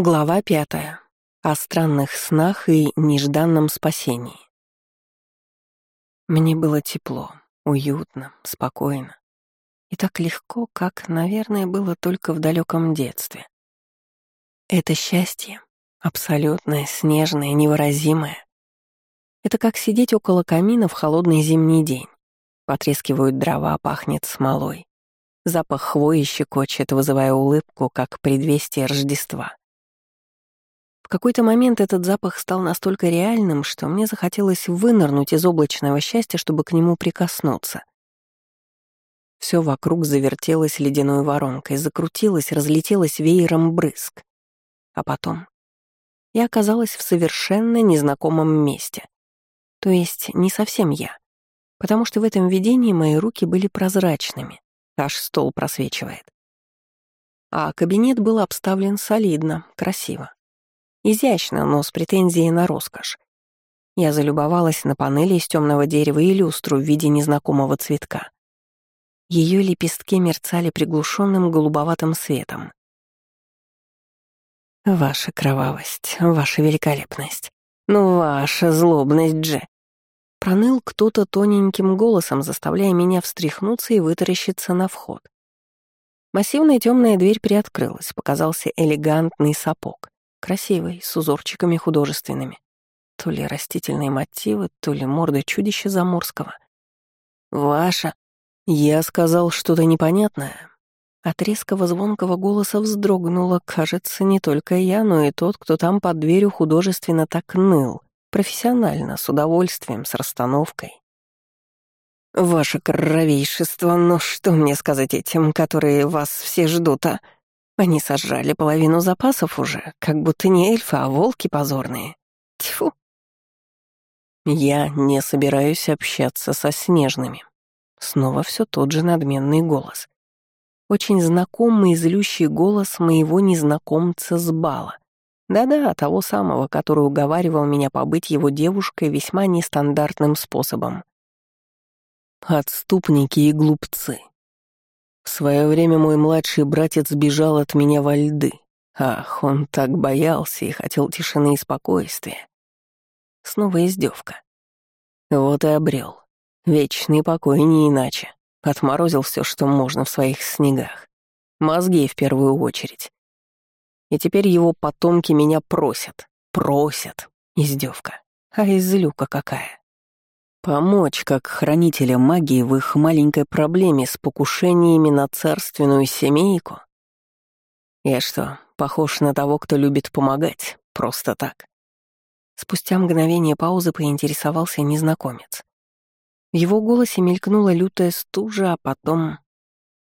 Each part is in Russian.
Глава пятая. О странных снах и нежданном спасении. Мне было тепло, уютно, спокойно. И так легко, как, наверное, было только в далеком детстве. Это счастье, абсолютное, снежное, невыразимое. Это как сидеть около камина в холодный зимний день. Потрескивают дрова, пахнет смолой. Запах хвои щекочет, вызывая улыбку, как предвестие Рождества. В какой-то момент этот запах стал настолько реальным, что мне захотелось вынырнуть из облачного счастья, чтобы к нему прикоснуться. Все вокруг завертелось ледяной воронкой, закрутилось, разлетелось веером брызг. А потом я оказалась в совершенно незнакомом месте. То есть не совсем я, потому что в этом видении мои руки были прозрачными, аж стол просвечивает. А кабинет был обставлен солидно, красиво. Изящно, но с претензией на роскошь. Я залюбовалась на панели из темного дерева и люстру в виде незнакомого цветка. Ее лепестки мерцали приглушенным голубоватым светом. «Ваша кровавость, ваша великолепность, ну ваша злобность, Дже!» Проныл кто-то тоненьким голосом, заставляя меня встряхнуться и вытаращиться на вход. Массивная темная дверь приоткрылась, показался элегантный сапог. Красивый, с узорчиками художественными. То ли растительные мотивы, то ли морда чудища заморского. «Ваша!» Я сказал что-то непонятное. От резкого звонкого голоса вздрогнула, кажется, не только я, но и тот, кто там под дверью художественно так ныл. Профессионально, с удовольствием, с расстановкой. «Ваше кровейшество, но что мне сказать этим, которые вас все ждут, а?» Они сожрали половину запасов уже, как будто не эльфы, а волки позорные. Тьфу. Я не собираюсь общаться со снежными. Снова все тот же надменный голос. Очень знакомый злющий голос моего незнакомца с бала. Да-да, того самого, который уговаривал меня побыть его девушкой весьма нестандартным способом. Отступники и глупцы. В свое время мой младший братец бежал от меня во льды. Ах, он так боялся и хотел тишины и спокойствия. Снова издевка. Вот и обрел. Вечный покой не иначе. Отморозил все, что можно в своих снегах. Мозги в первую очередь. И теперь его потомки меня просят. Просят. Издевка. А излюка какая. Помочь как хранителя магии в их маленькой проблеме с покушениями на царственную семейку? Я что, похож на того, кто любит помогать? Просто так? Спустя мгновение паузы поинтересовался незнакомец. В его голосе мелькнула лютая стужа, а потом...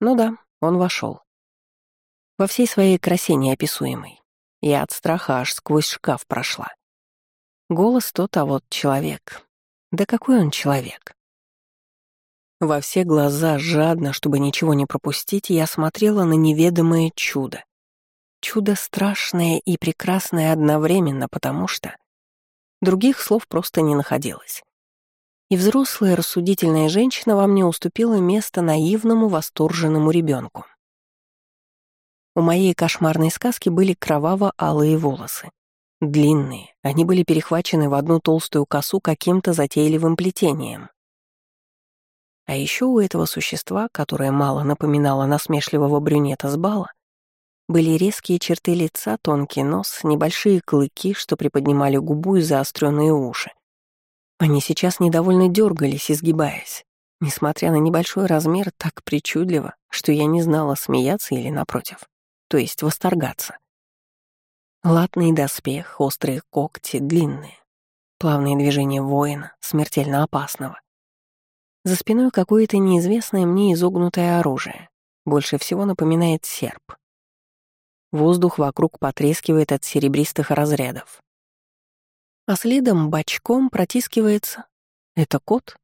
Ну да, он вошел. Во всей своей красе неописуемой. Я от страха аж сквозь шкаф прошла. Голос тот, а вот человек. Да какой он человек? Во все глаза, жадно, чтобы ничего не пропустить, я смотрела на неведомое чудо. Чудо страшное и прекрасное одновременно, потому что... Других слов просто не находилось. И взрослая рассудительная женщина во мне уступила место наивному восторженному ребенку. У моей кошмарной сказки были кроваво-алые волосы. Длинные, они были перехвачены в одну толстую косу каким-то затейливым плетением. А еще у этого существа, которое мало напоминало насмешливого брюнета с бала, были резкие черты лица, тонкий нос, небольшие клыки, что приподнимали губу и заостренные уши. Они сейчас недовольно дергались, изгибаясь, несмотря на небольшой размер, так причудливо, что я не знала, смеяться или напротив, то есть восторгаться. Латный доспех, острые когти, длинные. Плавные движения воина, смертельно опасного. За спиной какое-то неизвестное мне изогнутое оружие. Больше всего напоминает серп. Воздух вокруг потрескивает от серебристых разрядов. А следом бочком протискивается... Это кот?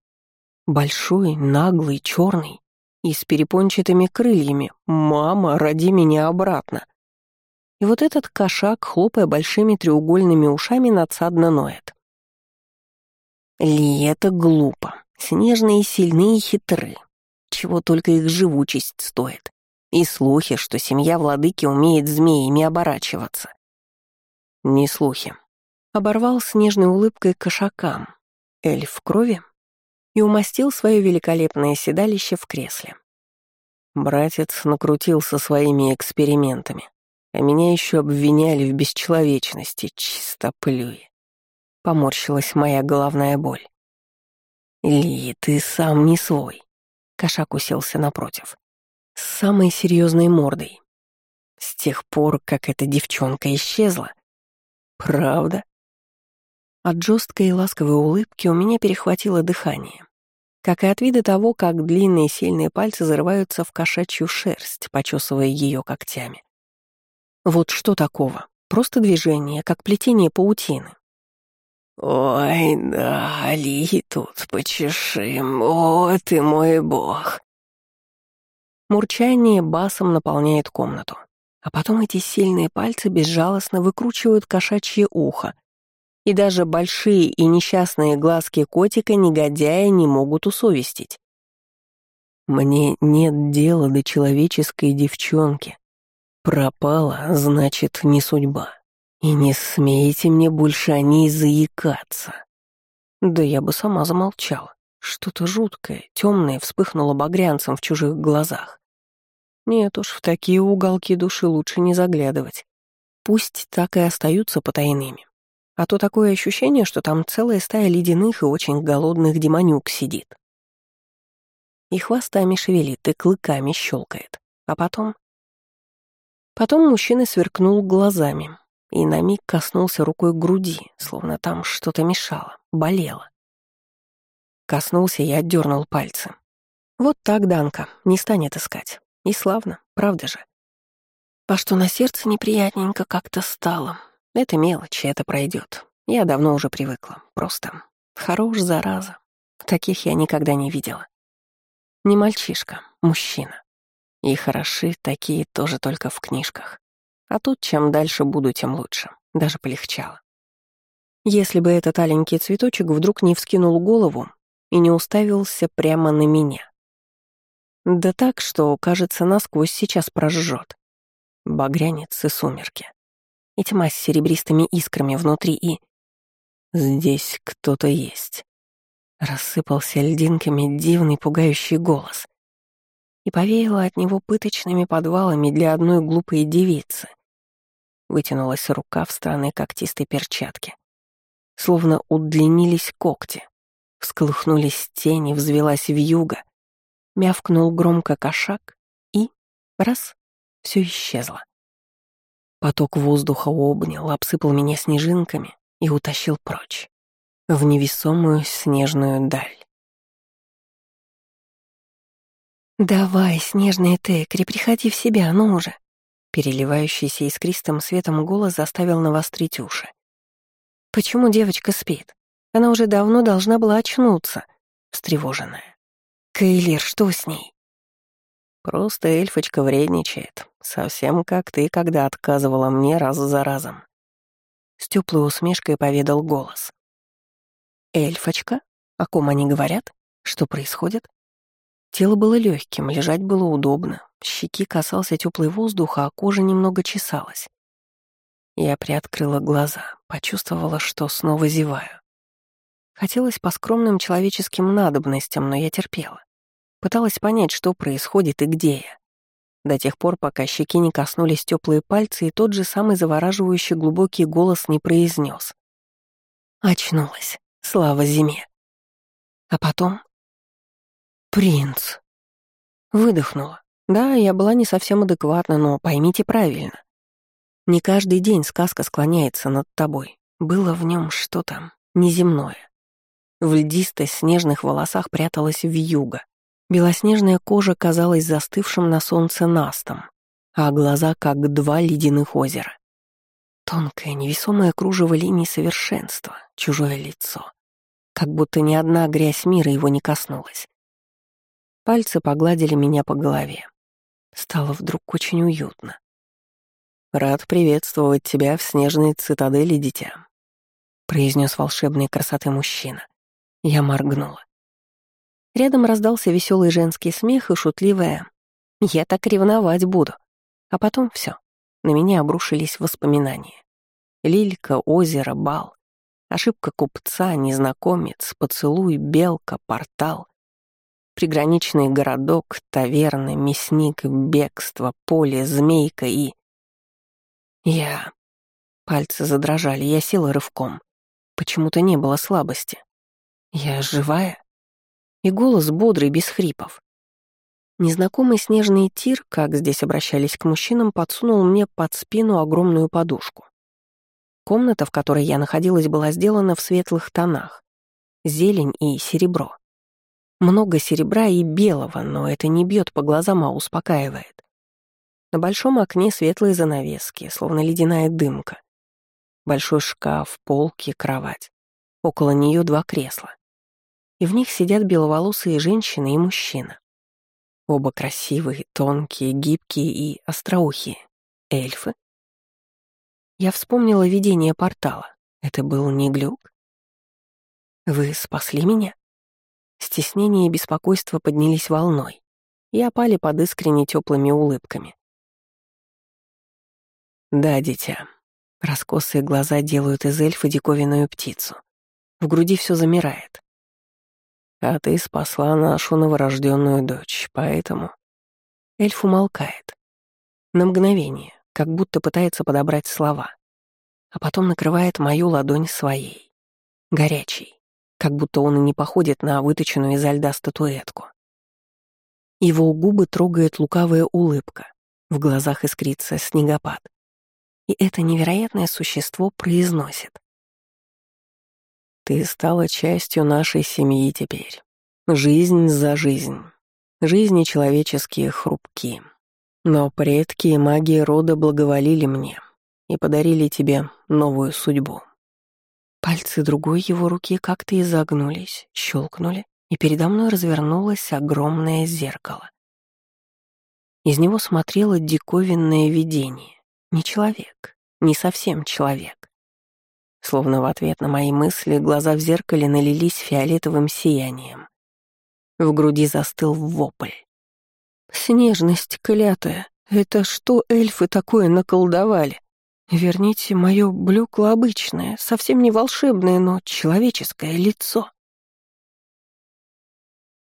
Большой, наглый, черный и с перепончатыми крыльями. «Мама, роди меня обратно!» И вот этот кошак, хлопая большими треугольными ушами, надсадно ноет. Ли, это глупо. Снежные сильные и хитры. Чего только их живучесть стоит. И слухи, что семья владыки умеет змеями оборачиваться. не слухи. Оборвал снежной улыбкой кошакам. Эльф в крови и умастил свое великолепное седалище в кресле. Братец накрутился своими экспериментами, а меня еще обвиняли в бесчеловечности, чистоплюе. Поморщилась моя головная боль. «Ли, ты сам не свой», — кошак уселся напротив. С самой серьезной мордой. С тех пор, как эта девчонка исчезла. Правда? От жесткой и ласковой улыбки у меня перехватило дыхание как и от вида того, как длинные сильные пальцы зарываются в кошачью шерсть, почесывая ее когтями. Вот что такого? Просто движение, как плетение паутины. «Ой, да, Али, тут почешим, о, ты мой бог!» Мурчание басом наполняет комнату, а потом эти сильные пальцы безжалостно выкручивают кошачье ухо, и даже большие и несчастные глазки котика негодяя не могут усовестить. Мне нет дела до человеческой девчонки. Пропала, значит, не судьба. И не смейте мне больше о ней заикаться. Да я бы сама замолчала. Что-то жуткое, темное вспыхнуло багрянцем в чужих глазах. Нет уж, в такие уголки души лучше не заглядывать. Пусть так и остаются потайными. А то такое ощущение, что там целая стая ледяных и очень голодных демонюк сидит. И хвостами шевелит, и клыками щелкает. А потом... Потом мужчина сверкнул глазами и на миг коснулся рукой груди, словно там что-то мешало, болело. Коснулся и отдернул пальцы. Вот так Данка не станет искать. И славно, правда же? А что на сердце неприятненько как-то стало, это мелочи, это пройдет. Я давно уже привыкла. Просто хорош, зараза. Таких я никогда не видела. Не мальчишка, мужчина. И хороши такие тоже только в книжках. А тут чем дальше буду, тем лучше. Даже полегчало. Если бы этот аленький цветочек вдруг не вскинул голову и не уставился прямо на меня. Да так, что, кажется, насквозь сейчас прожжет. Багрянец и сумерки и тьма с серебристыми искрами внутри, и... «Здесь кто-то есть», — рассыпался льдинками дивный пугающий голос. И повеяло от него пыточными подвалами для одной глупой девицы. Вытянулась рука в стороны когтистой перчатки. Словно удлинились когти. Всколыхнулись тени, взвелась вьюга. Мявкнул громко кошак, и... раз — все исчезло. Поток воздуха обнял, обсыпал меня снежинками и утащил прочь, в невесомую снежную даль. «Давай, снежный Текри, приходи в себя, ну уже!» Переливающийся искристым светом голос заставил навострить уши. «Почему девочка спит? Она уже давно должна была очнуться», встревоженная. «Кейлир, что с ней?» «Просто эльфочка вредничает», Совсем как ты, когда отказывала мне раз за разом. С теплой усмешкой поведал голос. Эльфочка? О ком они говорят? Что происходит? Тело было легким, лежать было удобно. Щеки касался теплый воздух, а кожа немного чесалась. Я приоткрыла глаза, почувствовала, что снова зеваю. Хотелось по скромным человеческим надобностям, но я терпела. Пыталась понять, что происходит и где я до тех пор, пока щеки не коснулись теплые пальцы, и тот же самый завораживающий глубокий голос не произнес. Очнулась. Слава зиме. А потом... Принц. Выдохнула. Да, я была не совсем адекватна, но поймите правильно. Не каждый день сказка склоняется над тобой. Было в нем что-то неземное. В льдисто-снежных волосах пряталась вьюга, Белоснежная кожа казалась застывшим на солнце настом, а глаза как два ледяных озера. Тонкое, невесомое кружево линий совершенства, чужое лицо. Как будто ни одна грязь мира его не коснулась. Пальцы погладили меня по голове. Стало вдруг очень уютно. «Рад приветствовать тебя в снежной цитадели, дитя», — произнес волшебной красоты мужчина. Я моргнула. Рядом раздался веселый женский смех и шутливая «Я так ревновать буду». А потом все. На меня обрушились воспоминания. Лилька, озеро, бал. Ошибка купца, незнакомец, поцелуй, белка, портал. Приграничный городок, таверны, мясник, бегство, поле, змейка и... Я... Пальцы задрожали, я села рывком. Почему-то не было слабости. Я живая? И голос бодрый, без хрипов. Незнакомый снежный тир, как здесь обращались к мужчинам, подсунул мне под спину огромную подушку. Комната, в которой я находилась, была сделана в светлых тонах. Зелень и серебро. Много серебра и белого, но это не бьет по глазам, а успокаивает. На большом окне светлые занавески, словно ледяная дымка. Большой шкаф, полки, кровать. Около нее два кресла. И в них сидят беловолосые женщина и мужчина. Оба красивые, тонкие, гибкие и остроухие. Эльфы? Я вспомнила видение портала. Это был не глюк? Вы спасли меня? Стеснение и беспокойство поднялись волной и опали под искренне теплыми улыбками. Да, дитя. Раскосые глаза делают из эльфа диковинную птицу. В груди все замирает. А ты спасла нашу новорожденную дочь, поэтому... Эльф умолкает. На мгновение, как будто пытается подобрать слова. А потом накрывает мою ладонь своей. Горячей, как будто он и не походит на выточенную изо льда статуэтку. Его губы трогает лукавая улыбка, в глазах искрится снегопад. И это невероятное существо произносит. «Ты стала частью нашей семьи теперь. Жизнь за жизнь. Жизни человеческие хрупкие. Но предки и маги рода благоволили мне и подарили тебе новую судьбу. Пальцы другой его руки как-то изогнулись, щелкнули, и передо мной развернулось огромное зеркало. Из него смотрело диковинное видение. Не человек, не совсем человек. Словно в ответ на мои мысли глаза в зеркале налились фиолетовым сиянием. В груди застыл вопль. «Снежность клятая, это что эльфы такое наколдовали? Верните мое блекло обычное, совсем не волшебное, но человеческое лицо».